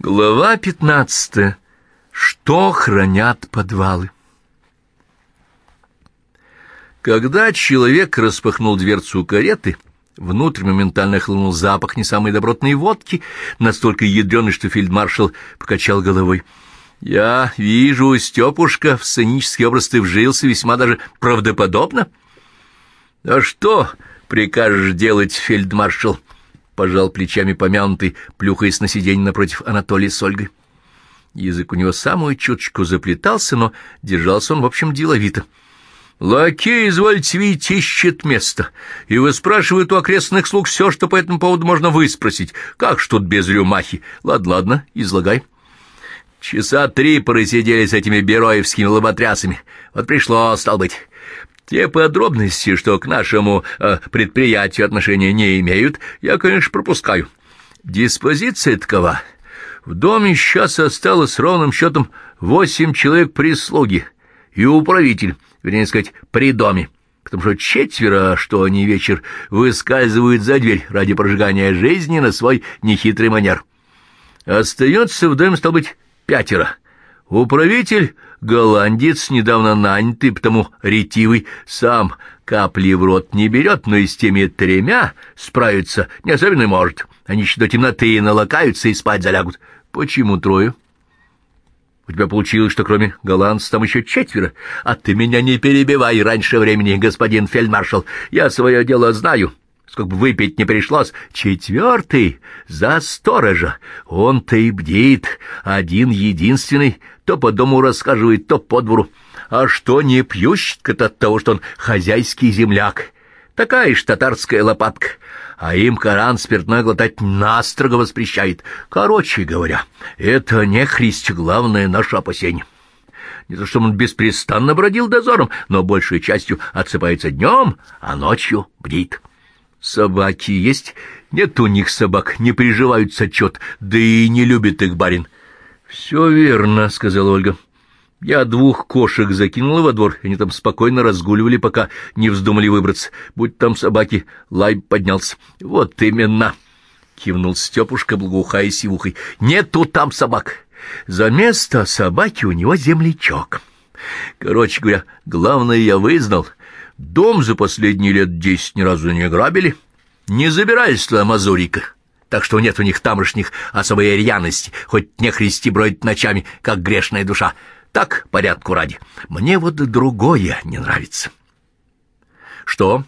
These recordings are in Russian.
Глава пятнадцатая. Что хранят подвалы? Когда человек распахнул дверцу кареты, внутрь моментально хлынул запах не самой добротной водки, настолько ядреный, что фельдмаршал покачал головой. «Я вижу, Степушка, в сценический образ ты вжился весьма даже правдоподобно». «А что прикажешь делать, фельдмаршал?» — пожал плечами помянутый, плюхаясь на сиденье напротив Анатолия с Ольгой. Язык у него самую чуточку заплетался, но держался он, в общем, деловито. «Лакей, извольте видеть, ищет место, и выспрашивает у окрестных слуг все, что по этому поводу можно выспросить. Как ж тут без рюмахи? Ладно, ладно, излагай». Часа три просидели с этими бероевскими лоботрясами. Вот пришло, стал быть... Те подробности, что к нашему э, предприятию отношения не имеют, я, конечно, пропускаю. Диспозиция такова. В доме сейчас осталось ровным счетом восемь человек прислуги и управитель, вернее сказать, при доме, потому что четверо, что они вечер, выскальзывают за дверь ради прожигания жизни на свой нехитрый манер. Остается в доме, стал быть, пятеро. Управитель — голландец, недавно нанятый, потому ретивый, сам капли в рот не берет, но и с теми тремя справиться не особенно может. Они еще до темноты налакаются и спать залягут. Почему трое? У тебя получилось, что кроме голландца там еще четверо. А ты меня не перебивай раньше времени, господин фельдмаршал. Я свое дело знаю сколько бы выпить не пришлось. Четвертый за сторожа. Он-то и бдит, один-единственный, то по дому рассказывает, то по двору. А что не пьющий-то от того, что он хозяйский земляк? Такая ж татарская лопатка. А им Коран спиртное глотать настрого воспрещает. Короче говоря, это не христ главное наше опасение. Не то, что он беспрестанно бродил дозором, но большей частью отсыпается днем, а ночью бдит. Собаки есть? Нет у них собак, не приживаются отчет, да и не любит их барин. — Все верно, — сказала Ольга. Я двух кошек закинула во двор, они там спокойно разгуливали, пока не вздумали выбраться. Будь там собаки, лай поднялся. — Вот именно, — кивнул Степушка, благоухая сивухой. — Нету там собак. За место собаки у него землячок. Короче говоря, главное я вызнал — Дом за последние лет десять ни разу не грабили. Не забирались туда Мазурика, так что нет у них тамошних особой рьяности, хоть не христи бродит ночами, как грешная душа. Так, порядку ради. Мне вот другое не нравится. Что?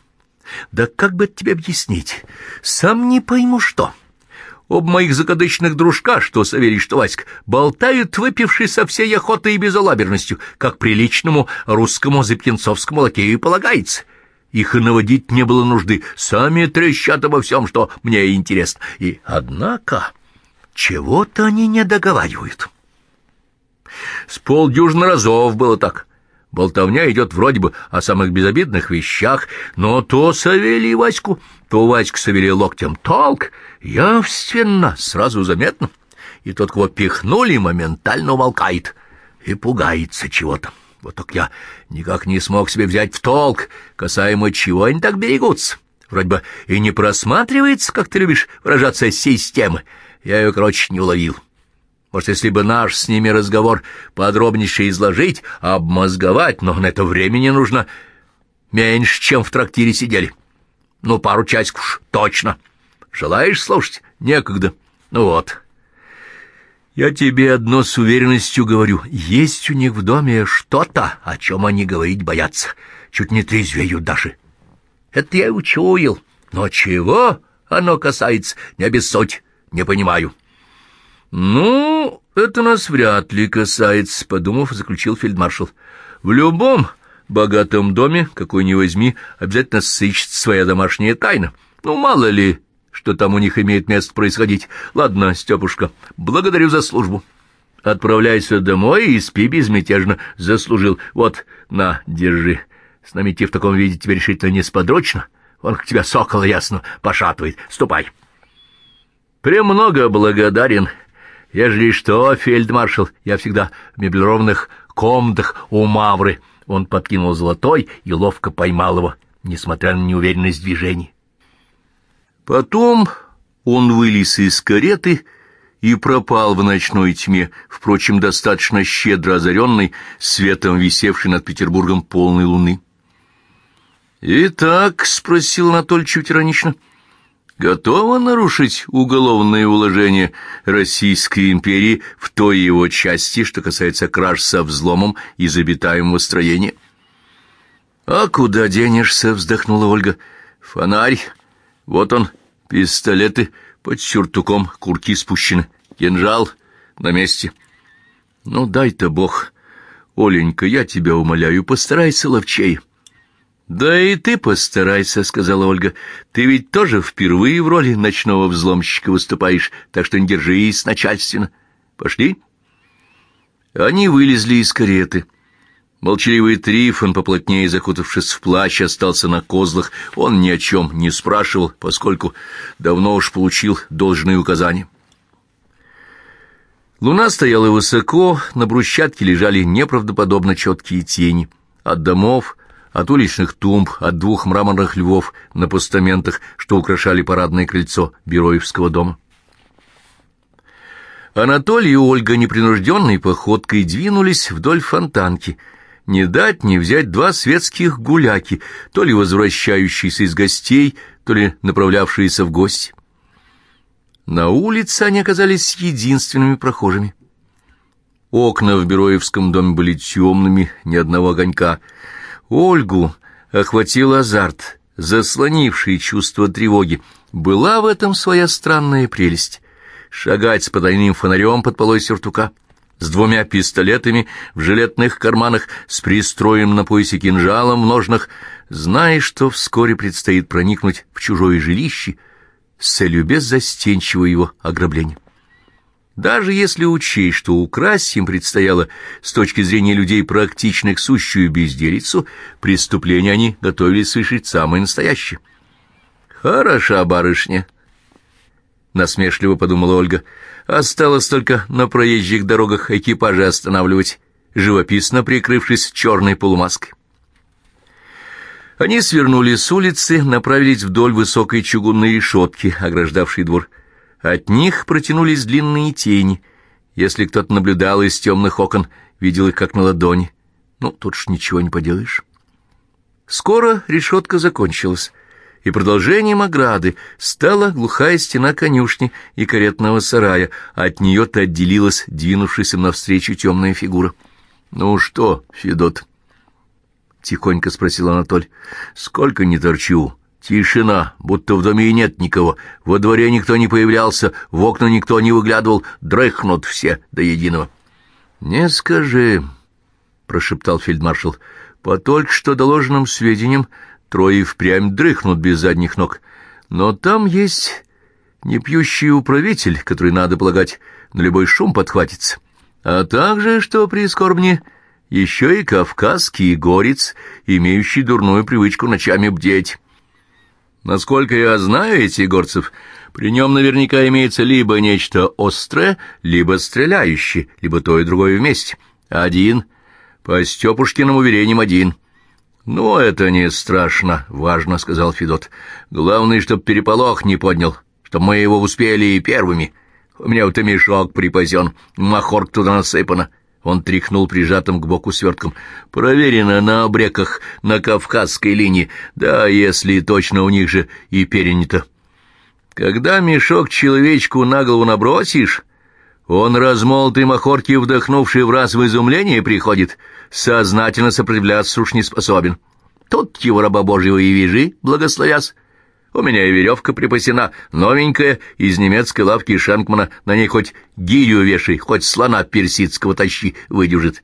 Да как бы тебе объяснить? Сам не пойму, что. Об моих закадычных дружка, что Савелий, что Васька, болтают, выпившие со всей охотой и безалаберностью, как приличному русскому запьянцовскому лакею и полагается. Их и наводить не было нужды, сами трещат обо всем, что мне интересно. И, однако, чего-то они не договаривают. С полдюжины разов было так. Болтовня идет вроде бы о самых безобидных вещах, но то Савелий Ваську, то Васька Савелий локтем толк, явственно, сразу заметно, и тот, кого пихнули, моментально умолкает и пугается чего-то. Вот так я никак не смог себе взять в толк, касаемо чего они так берегутся. Вроде бы и не просматривается, как ты любишь выражаться, системы. Я ее, короче, не уловил. Может, если бы наш с ними разговор подробнейше изложить, обмозговать, но на это времени нужно меньше, чем в трактире сидели. Ну, пару часиков уж точно. Желаешь слушать? Некогда. Ну вот. Я тебе одно с уверенностью говорю. Есть у них в доме что-то, о чем они говорить боятся. Чуть не трезвеют даже. Это я учуял. Но чего оно касается, не обессудь, не понимаю. «Ну, это нас вряд ли касается», — подумав, заключил фельдмаршал. «В любом богатом доме, какой ни возьми, обязательно сыщется своя домашняя тайна. Ну, мало ли, что там у них имеет место происходить. Ладно, Степушка, благодарю за службу. Отправляйся домой и спи безмятежно. Заслужил. Вот, на, держи. С нами идти в таком виде тебе решительно несподрочно. Он к тебя сокол ясно пошатывает. Ступай». «Премного благодарен», Ежели что, фельдмаршал, я всегда в меблированных комнатах у Мавры. Он подкинул золотой и ловко поймал его, несмотря на неуверенность движений. Потом он вылез из кареты и пропал в ночной тьме, впрочем, достаточно щедро озаренный светом висевшей над Петербургом полной луны. «Итак», — спросил Анатолий чуть иронично, — «готова нарушить уголовное уложение Российской империи в той его части, что касается краж со взломом из обитаемого строения?» «А куда денешься?» — вздохнула Ольга. «Фонарь. Вот он, пистолеты под сюртуком, курки спущены, кинжал на месте». «Ну, дай-то бог. Оленька, я тебя умоляю, постарайся ловчей». «Да и ты постарайся», — сказала Ольга. «Ты ведь тоже впервые в роли ночного взломщика выступаешь, так что не держись начальственно. Пошли?» Они вылезли из кареты. Молчаливый Трифон, поплотнее закутавшись в плащ, остался на козлах. Он ни о чем не спрашивал, поскольку давно уж получил должные указания. Луна стояла высоко, на брусчатке лежали неправдоподобно четкие тени. От домов, от уличных тумб, от двух мраморных львов на постаментах, что украшали парадное крыльцо Бероевского дома. Анатолий и Ольга непринужденной походкой двинулись вдоль фонтанки — не дать не взять два светских гуляки, то ли возвращающиеся из гостей, то ли направлявшиеся в гости. На улице они оказались единственными прохожими. Окна в Бероевском доме были темными, ни одного огонька. Ольгу охватил азарт, заслонивший чувство тревоги. Была в этом своя странная прелесть. Шагать с потайным фонарем под полой сюртука — с двумя пистолетами в жилетных карманах, с пристроем на поясе кинжалом в ножнах, зная, что вскоре предстоит проникнуть в чужое жилище с целью беззастенчивого его ограбления. Даже если учесть, что украсть им предстояло с точки зрения людей практичных сущую безделицу, преступление они готовились совершить самое настоящее. «Хороша барышня», — насмешливо подумала Ольга, — Осталось только на проезжих дорогах экипажи останавливать, живописно прикрывшись черной полумаской. Они свернули с улицы, направились вдоль высокой чугунной решетки, ограждавшей двор. От них протянулись длинные тени. Если кто-то наблюдал из темных окон, видел их как на ладони. Ну, тут ж ничего не поделаешь. Скоро решетка закончилась и продолжением ограды стала глухая стена конюшни и каретного сарая, от нее-то отделилась двинувшаяся навстречу темная фигура. — Ну что, Федот? — тихонько спросил Анатоль. — Сколько не торчу? Тишина, будто в доме и нет никого. Во дворе никто не появлялся, в окна никто не выглядывал, дрыхнут все до единого. — Не скажи, — прошептал фельдмаршал, — по только что доложенным сведениям Трое впрямь дрыхнут без задних ног. Но там есть непьющий управитель, который, надо полагать, на любой шум подхватится. А также, что прискорбнее, еще и кавказский горец, имеющий дурную привычку ночами бдеть. Насколько я знаю этих горцев, при нем наверняка имеется либо нечто острое, либо стреляющее, либо то и другое вместе. Один, по Степушкиным уверениям один — «Ну, это не страшно, важно», — сказал Федот. «Главное, чтоб переполох не поднял, чтоб мы его успели и первыми. У меня вот и мешок припасен, махорк туда насыпано». Он тряхнул прижатым к боку свертком. «Проверено на обреках на Кавказской линии, да, если точно у них же и перенято. Когда мешок человечку на голову набросишь, он размолотый махорки, вдохнувший в раз в изумление, приходит, сознательно сопротивляться уж не способен. Тут его раба Божьего и вяжи, благословясь. У меня и веревка припасена, новенькая, из немецкой лавки Шенкмана, на ней хоть гирю вешай, хоть слона персидского тащи, выдержит.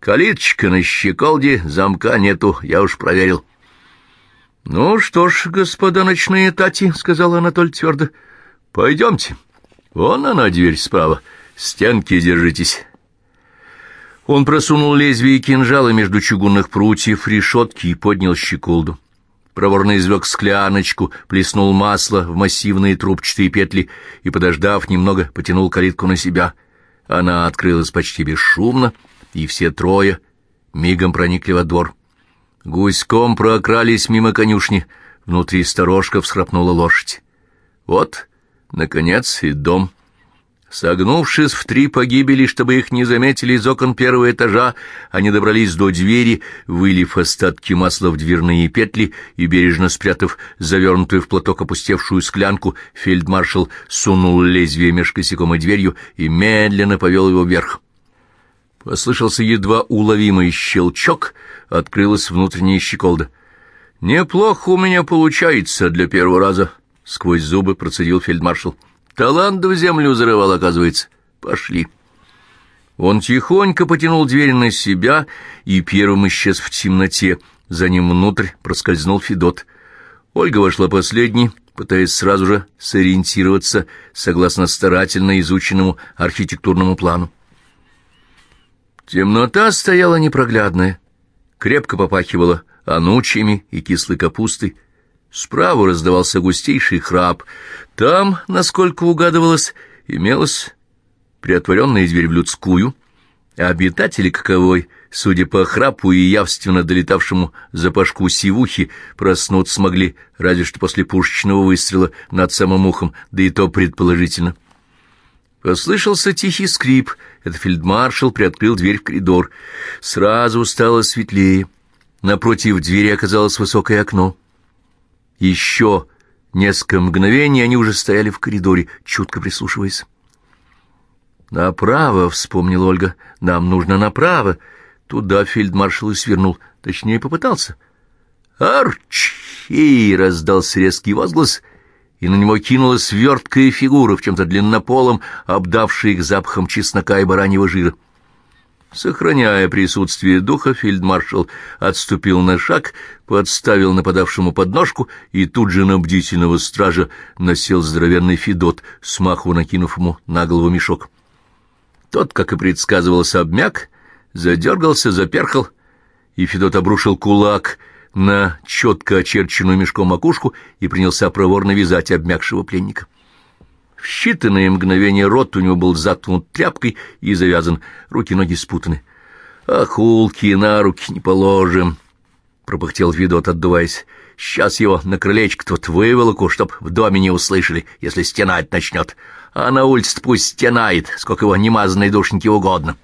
Калиточка на щеколде, замка нету, я уж проверил. — Ну что ж, господа ночные тати, — сказал Анатоль твердо, — пойдемте. Вон она, дверь справа. Стенки держитесь. Он просунул лезвие кинжала между чугунных прутьев решетки и поднял щеколду. Проворно извлек скляночку, плеснул масло в массивные трубчатые петли и, подождав немного, потянул калитку на себя. Она открылась почти бесшумно, и все трое мигом проникли во двор. Гуськом прокрались мимо конюшни, внутри сторожка всхрапнула лошадь. Вот, наконец, и дом. Согнувшись в три погибели, чтобы их не заметили из окон первого этажа, они добрались до двери, вылив остатки масла в дверные петли и, бережно спрятав завернутую в платок опустевшую склянку, фельдмаршал сунул лезвие меж косяком и дверью и медленно повел его вверх. Послышался едва уловимый щелчок, открылась внутренняя щеколда. «Неплохо у меня получается для первого раза», — сквозь зубы процедил фельдмаршал. Талант в землю зарывал, оказывается. Пошли. Он тихонько потянул дверь на себя и первым исчез в темноте. За ним внутрь проскользнул Федот. Ольга вошла последней, пытаясь сразу же сориентироваться согласно старательно изученному архитектурному плану. Темнота стояла непроглядная, крепко попахивала анучьями и кислой капустой, Справа раздавался густейший храп. Там, насколько угадывалось, имелась приотворенная дверь в людскую, а обитатели каковой, судя по храпу и явственно долетавшему запашку сивухи, проснуться смогли разве что после пушечного выстрела над самым ухом, да и то предположительно. Послышался тихий скрип. Это фельдмаршал приоткрыл дверь в коридор. Сразу стало светлее. Напротив двери оказалось высокое окно. Еще несколько мгновений они уже стояли в коридоре, чутко прислушиваясь. «Направо», — вспомнила Ольга, — «нам нужно направо». Туда фельдмаршал и свернул, точнее, попытался. «Арчи!» — раздался резкий возглас, и на него кинулась верткая фигура в чем-то длиннополом, обдавшая их запахом чеснока и бараньего жира. Сохраняя присутствие духа, фельдмаршал отступил на шаг, подставил нападавшему подножку и тут же на бдительного стража насел здоровенный Федот, смаху накинув ему на голову мешок. Тот, как и предсказывалось, обмяк, задергался, заперхал, и Федот обрушил кулак на четко очерченную мешком макушку и принялся проворно вязать обмякшего пленника. В считанные мгновения рот у него был заткнут тряпкой и завязан, руки-ноги спутаны. «Охулки на руки не положим», — пропыхтел Видот, отдуваясь. «Сейчас его на крылечко тут выволоку, чтоб в доме не услышали, если стенать начнет. А на улице пусть стенает, сколько его немазанной душеньки угодно».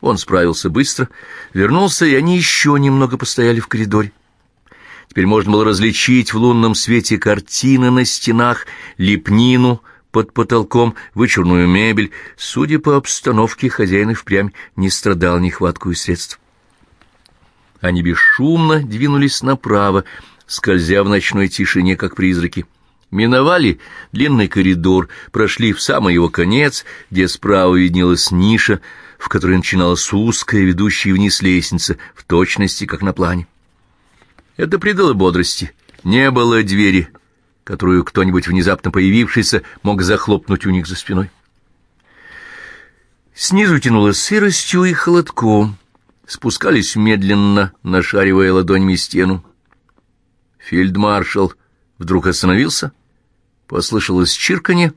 Он справился быстро, вернулся, и они еще немного постояли в коридоре. Теперь можно было различить в лунном свете картины на стенах, лепнину — под потолком, вычурную мебель. Судя по обстановке, хозяин и впрямь не страдал нехваткую средств. Они бесшумно двинулись направо, скользя в ночной тишине, как призраки. Миновали длинный коридор, прошли в самый его конец, где справа виднелась ниша, в которой начиналась узкая, ведущая вниз лестница, в точности, как на плане. Это придало бодрости. Не было двери, которую кто-нибудь внезапно появившийся мог захлопнуть у них за спиной. Снизу тянуло сыростью и холодком, спускались медленно, нашаривая ладонями стену. Фельдмаршал вдруг остановился, послышалось чирканье,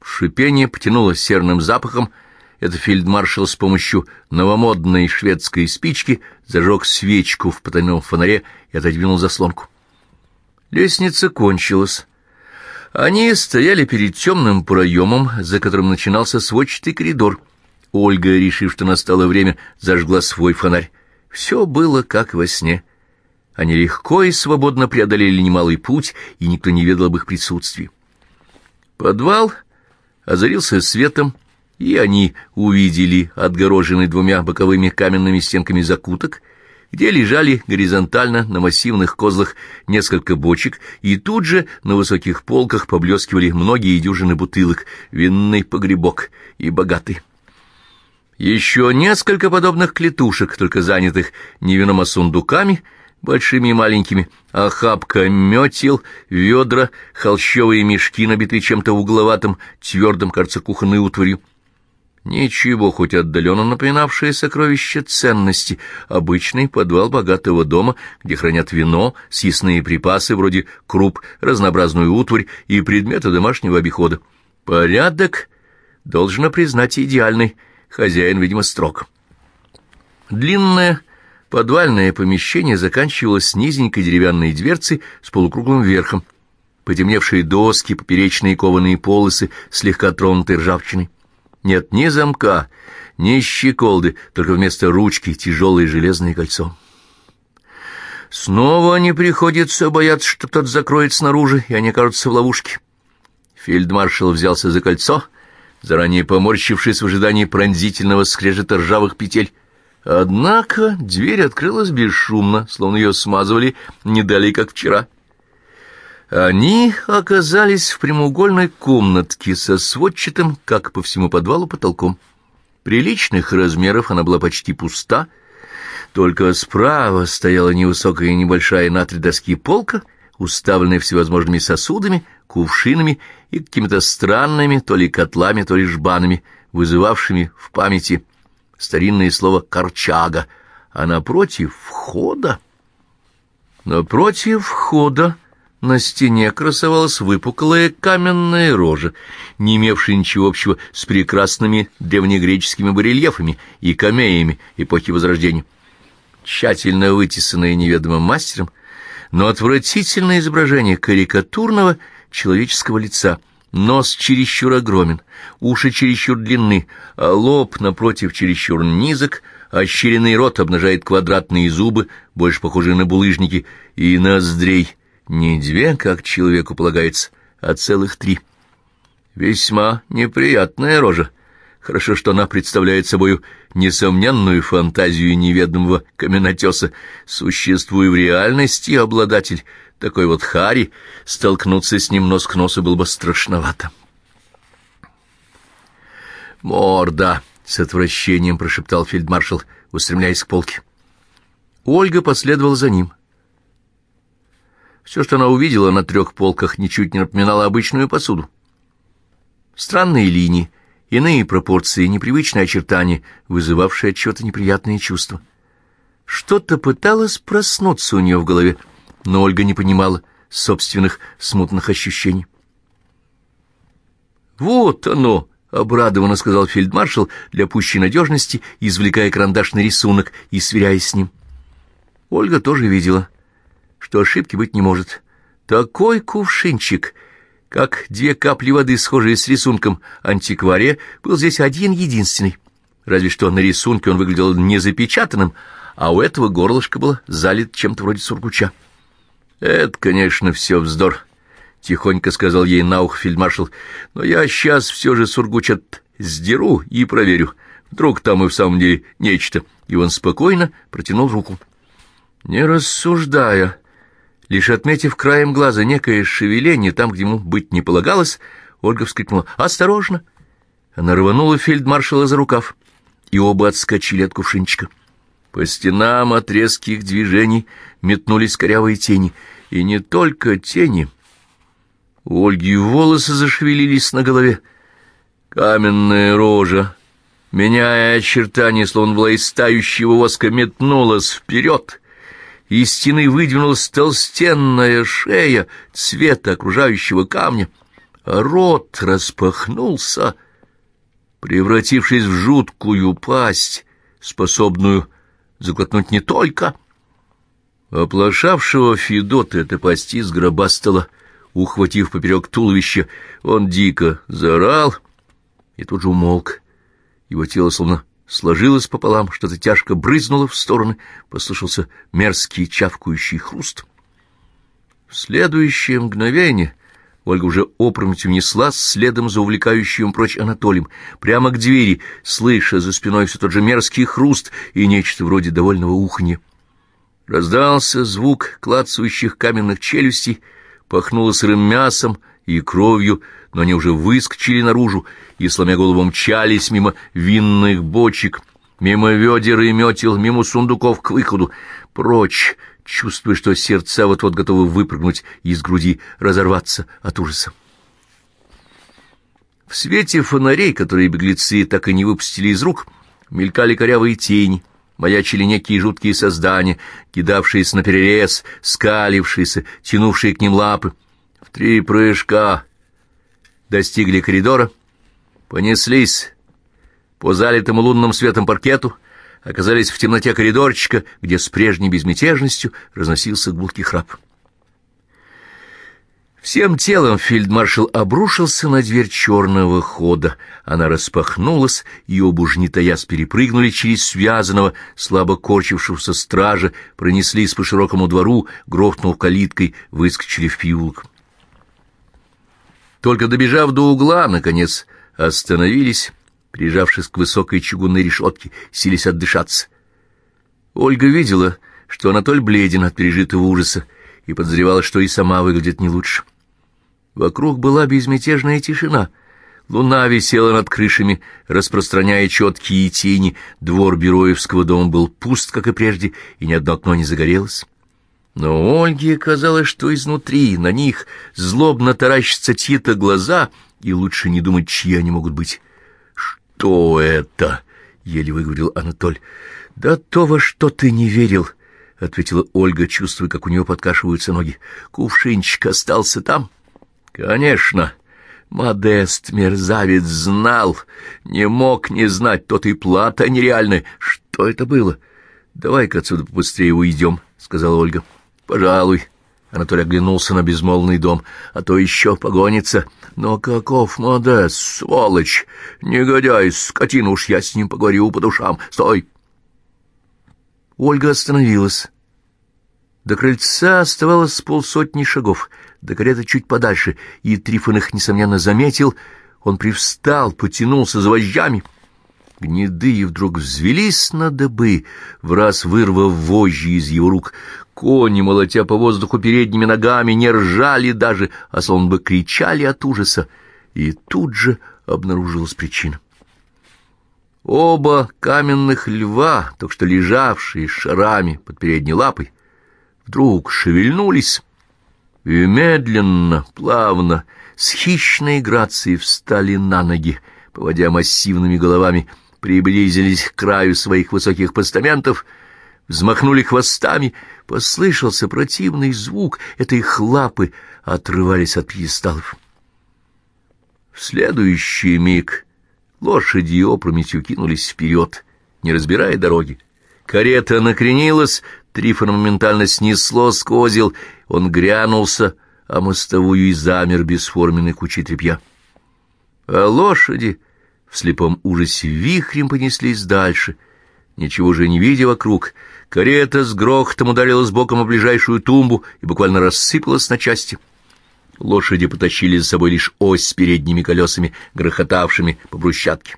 шипение потянуло серным запахом, это фельдмаршал с помощью новомодной шведской спички зажег свечку в потайном фонаре и отодвинул заслонку. Лестница кончилась. Они стояли перед темным проемом, за которым начинался сводчатый коридор. Ольга, решив, что настало время, зажгла свой фонарь. Все было как во сне. Они легко и свободно преодолели немалый путь, и никто не ведал об их присутствии. Подвал озарился светом, и они увидели отгороженный двумя боковыми каменными стенками закуток — где лежали горизонтально на массивных козлах несколько бочек, и тут же на высоких полках поблескивали многие дюжины бутылок, винный погребок и богатый. Еще несколько подобных клетушек, только занятых не вином, а сундуками, большими и маленькими, охапка метел, ведра, холщовые мешки, набитые чем-то угловатым, твердым, кажется, кухонной утварью, Ничего, хоть отдаленно напоминавшее сокровище ценности, обычный подвал богатого дома, где хранят вино, съестные припасы вроде круп, разнообразную утварь и предметы домашнего обихода. Порядок, должно признать, идеальный, хозяин, видимо, строг. Длинное подвальное помещение заканчивалось низенькой деревянной дверцей с полукруглым верхом, потемневшие доски, поперечные кованые полосы, слегка тронутые ржавчиной. Нет ни замка, ни щеколды, только вместо ручки тяжелое железное кольцо. Снова не приходится бояться, что тот закроет снаружи, и они окажутся в ловушке. Фельдмаршал взялся за кольцо, заранее поморщившись в ожидании пронзительного скрежета ржавых петель. Однако дверь открылась бесшумно, словно ее смазывали не далее, как вчера. Они оказались в прямоугольной комнатке со сводчатым, как по всему подвалу, потолком. Приличных размеров она была почти пуста, только справа стояла невысокая и небольшая на три доски полка, уставленная всевозможными сосудами, кувшинами и какими-то странными то ли котлами, то ли жбанами, вызывавшими в памяти старинное слово «корчага», а напротив входа... Напротив входа на стене красовалась выпуклая каменная рожа, не имевшая ничего общего с прекрасными древнегреческими барельефами и камеями эпохи Возрождения. Тщательно вытесанное неведомым мастером, но отвратительное изображение карикатурного человеческого лица, нос чересчур огромен, уши чересчур длинны, а лоб, напротив, чересчур низок, ощеренный рот обнажает квадратные зубы, больше похожие на булыжники, и ноздрей не две, как человеку полагается, а целых три. Весьма неприятная рожа. Хорошо, что она представляет собою несомненную фантазию неведомого каменотеса. Существуя в реальности обладатель такой вот Хари, столкнуться с ним нос к носу было бы страшновато. «Морда!» — с отвращением прошептал фельдмаршал, устремляясь к полке. Ольга последовала за ним. Все, что она увидела на трех полках, ничуть не напоминало обычную посуду. Странные линии, иные пропорции, непривычные очертания, вызывавшие отчего-то неприятные чувства. Что-то пыталось проснуться у нее в голове, но Ольга не понимала собственных смутных ощущений. «Вот оно!» — обрадованно сказал фельдмаршал для пущей надежности, извлекая карандашный рисунок и сверяясь с ним. Ольга тоже видела — что ошибки быть не может. Такой кувшинчик, как две капли воды, схожие с рисунком антиквария, был здесь один-единственный. Разве что на рисунке он выглядел не запечатанным, а у этого горлышко было залит чем-то вроде сургуча. «Это, конечно, все вздор», — тихонько сказал ей на ухо фельдмаршал, «но я сейчас все же сургуч от сдеру и проверю. Вдруг там и в самом деле нечто». И он спокойно протянул руку. Не рассуждая, Лишь отметив краем глаза некое шевеление там, где ему быть не полагалось, Ольга вскрикнула «Осторожно!». Она рванула фельдмаршала за рукав, и оба отскочили от кувшинчика. По стенам от резких движений метнулись корявые тени, и не только тени. У Ольги волосы зашевелились на голове. Каменная рожа, меняя очертания, словно была из тающего воска, метнулась вперед — из стены выдвинулась толстенная шея цвета окружающего камня, а рот распахнулся, превратившись в жуткую пасть, способную заглотнуть не только... Оплошавшего Федота эта пасть изгробастала, ухватив поперек туловища, он дико заорал и тут же умолк. Его тело словно сложилось пополам, что-то тяжко брызнуло в стороны, послышался мерзкий чавкающий хруст. В следующее мгновение Ольга уже опрометью неслась следом за увлекающим прочь Анатолием, прямо к двери, слыша за спиной все тот же мерзкий хруст и нечто вроде довольного уханья. Раздался звук клацающих каменных челюстей, пахнуло сырым мясом и кровью, но они уже выскочили наружу и, сломя голову, мчались мимо винных бочек, мимо ведер и метел, мимо сундуков к выходу, прочь, чувствуя, что сердца вот-вот готовы выпрыгнуть из груди, разорваться от ужаса. В свете фонарей, которые беглецы так и не выпустили из рук, мелькали корявые тени, маячили некие жуткие создания, кидавшиеся на перерез, скалившиеся, тянувшие к ним лапы. В три прыжка достигли коридора, понеслись по залитому лунным светом паркету, оказались в темноте коридорчика, где с прежней безмятежностью разносился гулкий храп. Всем телом фельдмаршал обрушился на дверь черного хода. Она распахнулась, и оба уж не таясь перепрыгнули через связанного, слабо корчившегося стража, пронеслись по широкому двору, грохнув калиткой, выскочили в переулок. Только добежав до угла, наконец, остановились, прижавшись к высокой чугунной решетке, сились отдышаться. Ольга видела, что Анатоль бледен от пережитого ужаса, и подозревала, что и сама выглядит не лучше. Вокруг была безмятежная тишина. Луна висела над крышами, распространяя четкие тени. Двор Бероевского дома был пуст, как и прежде, и ни одно окно не загорелось. Но Ольге казалось, что изнутри на них злобно таращатся чьи-то глаза, и лучше не думать, чьи они могут быть. «Что это?» — еле выговорил Анатоль. «Да то, во что ты не верил», — ответила Ольга, чувствуя, как у нее подкашиваются ноги. «Кувшинчик остался там?» Конечно, Модест, мерзавец, знал, не мог не знать, тот и плата нереальная. Что это было? Давай-ка отсюда побыстрее уйдем, — сказала Ольга. Пожалуй. Анатолий оглянулся на безмолвный дом, а то еще погонится. Но каков Модест, сволочь, негодяй, скотина, уж я с ним поговорю по душам. Стой! Ольга остановилась. До крыльца оставалось полсотни шагов — до кареты чуть подальше, и Трифон их, несомненно, заметил. Он привстал, потянулся за вожжами. Гнедые вдруг взвелись на дыбы, в раз вырвав вожжи из его рук. Кони, молотя по воздуху передними ногами, не ржали даже, а словно бы кричали от ужаса. И тут же обнаружилась причина. Оба каменных льва, только что лежавшие шарами под передней лапой, вдруг шевельнулись и медленно, плавно, с хищной грацией встали на ноги, поводя массивными головами, приблизились к краю своих высоких постаментов, взмахнули хвостами, послышался противный звук, это их лапы отрывались от пьедесталов. В следующий миг лошади опрометью кинулись вперед, не разбирая дороги. Карета накренилась, Трифона моментально снесло с козел, он грянулся, а мостовую и замер бесформенной кучей тряпья. А лошади в слепом ужасе вихрем понеслись дальше, ничего же не видя вокруг. Карета с грохотом ударилась боком о ближайшую тумбу и буквально рассыпалась на части. Лошади потащили за собой лишь ось с передними колесами, грохотавшими по брусчатке.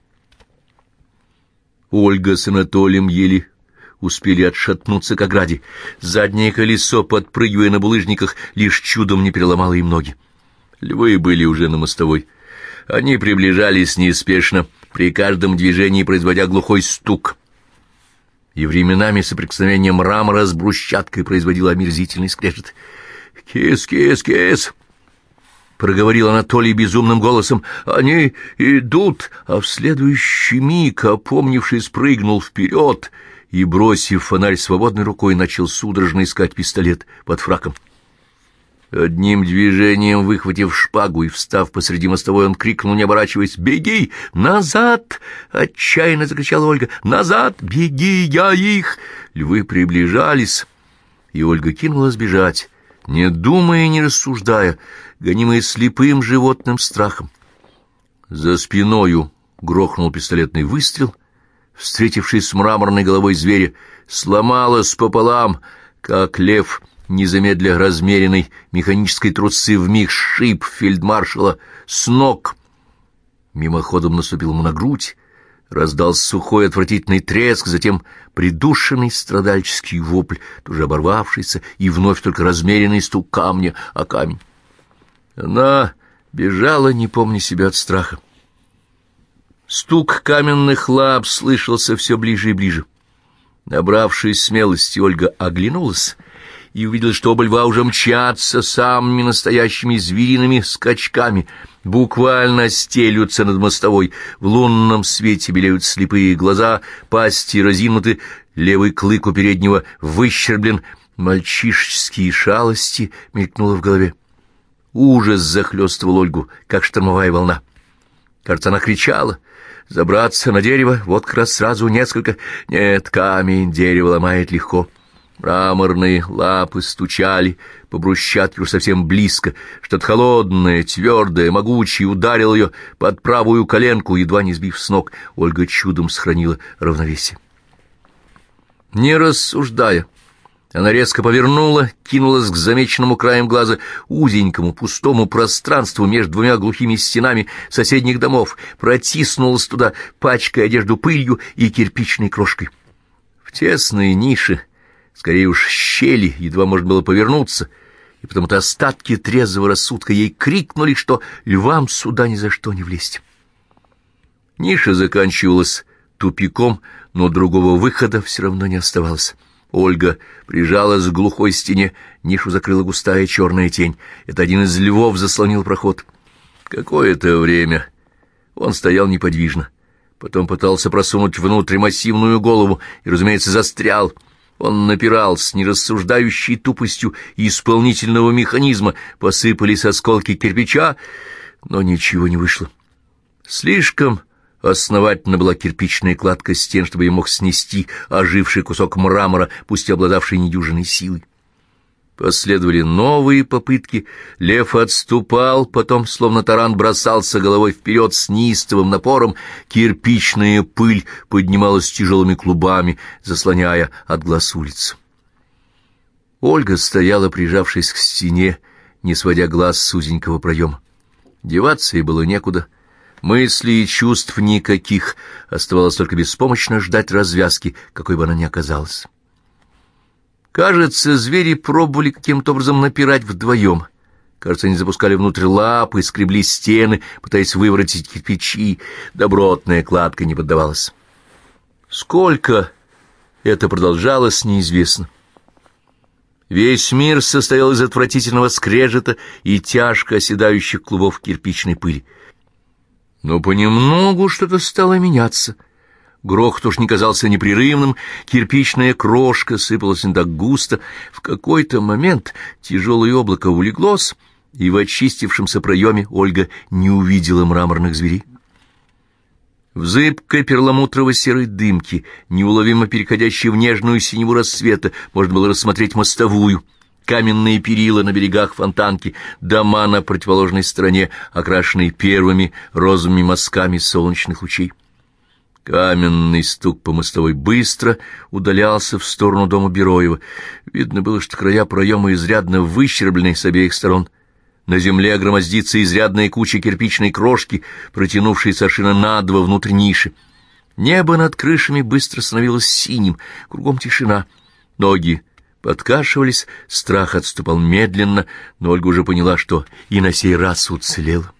Ольга с Анатолием еле успели отшатнуться к ограде. Заднее колесо, подпрыгивая на булыжниках, лишь чудом не переломало им ноги. Львы были уже на мостовой. Они приближались неспешно, при каждом движении производя глухой стук. И временами соприкосновение мрамора с брусчаткой производило омерзительный скрежет. «Кис, кис, кис!» — проговорил Анатолий безумным голосом. «Они идут!» А в следующий миг, опомнившись, прыгнул вперед — и, бросив фонарь свободной рукой, начал судорожно искать пистолет под фраком. Одним движением, выхватив шпагу и встав посреди мостовой, он крикнул, не оборачиваясь, «Беги! Назад!» — отчаянно закричала Ольга. «Назад! Беги! Я их!» Львы приближались, и Ольга кинулась бежать, не думая и не рассуждая, гонимая слепым животным страхом. За спиною грохнул пистолетный выстрел — встретившись с мраморной головой зверя, сломалась пополам, как лев, незамедля размеренной механической трусы вмиг шип фельдмаршала с ног. Мимоходом наступил ему на грудь, раздался сухой отвратительный треск, затем придушенный страдальческий вопль, тоже оборвавшийся, и вновь только размеренный стук камня о камень. Она бежала, не помня себя от страха. Стук каменных лап слышался все ближе и ближе. Набравшись смелости, Ольга оглянулась и увидела, что оба льва уже мчатся самыми настоящими звериными скачками, буквально стелются над мостовой, в лунном свете белеют слепые глаза, пасти разинуты, левый клык у переднего выщерблен, мальчишеские шалости мелькнуло в голове. Ужас захлестывал Ольгу, как штормовая волна. Кажется, она кричала — Забраться на дерево, вот как раз сразу несколько. Нет, камень дерево ломает легко. Мраморные лапы стучали по брусчатке уж совсем близко. Что-то холодное, твердое, могучее ударил ее под правую коленку, едва не сбив с ног. Ольга чудом сохранила равновесие. Не рассуждая, она резко повернула, кинулась к замеченному краем глаза узенькому пустому пространству между двумя глухими стенами соседних домов, протиснулась туда, пачкая одежду пылью и кирпичной крошкой. В тесные ниши скорее уж щели, едва можно было повернуться, и потому-то остатки трезвого рассудка ей крикнули, что львам сюда ни за что не влезть. Ниша заканчивалась тупиком, но другого выхода все равно не оставалось. Ольга прижалась к глухой стене, нишу закрыла густая черная тень. Это один из львов заслонил проход. Какое-то время он стоял неподвижно. Потом пытался просунуть внутрь массивную голову и, разумеется, застрял — он напирал с нерассуждающей тупостью исполнительного механизма, посыпались осколки кирпича, но ничего не вышло. Слишком основательно была кирпичная кладка стен, чтобы я мог снести оживший кусок мрамора, пусть обладавший недюжиной силой. Последовали новые попытки. Лев отступал, потом, словно таран, бросался головой вперед с неистовым напором. Кирпичная пыль поднималась тяжелыми клубами, заслоняя от глаз улицу. Ольга стояла, прижавшись к стене, не сводя глаз с узенького проема. Деваться ей было некуда. Мыслей и чувств никаких. Оставалось только беспомощно ждать развязки, какой бы она ни оказалась. Кажется, звери пробовали каким-то образом напирать вдвоем. Кажется, они запускали внутрь лапы, скребли стены, пытаясь выворотить кирпичи. Добротная кладка не поддавалась. Сколько это продолжалось, неизвестно. Весь мир состоял из отвратительного скрежета и тяжко оседающих клубов кирпичной пыли. Но понемногу что-то стало меняться — Грохот уж не казался непрерывным, кирпичная крошка сыпалась не так густо. В какой-то момент тяжелое облако улеглось, и в очистившемся проеме Ольга не увидела мраморных зверей. В зыбкой перламутрово-серой дымке, неуловимо переходящей в нежную синеву рассвета, можно было рассмотреть мостовую, каменные перила на берегах фонтанки, дома на противоположной стороне, окрашенные первыми розовыми мазками солнечных лучей. Каменный стук по мостовой быстро удалялся в сторону дома Бероева. Видно было, что края проема изрядно выщерблены с обеих сторон. На земле громоздится изрядная куча кирпичной крошки, протянувшейся шина на два внутрь ниши. Небо над крышами быстро становилось синим, кругом тишина. Ноги подкашивались, страх отступал медленно, но Ольга уже поняла, что и на сей раз уцелела.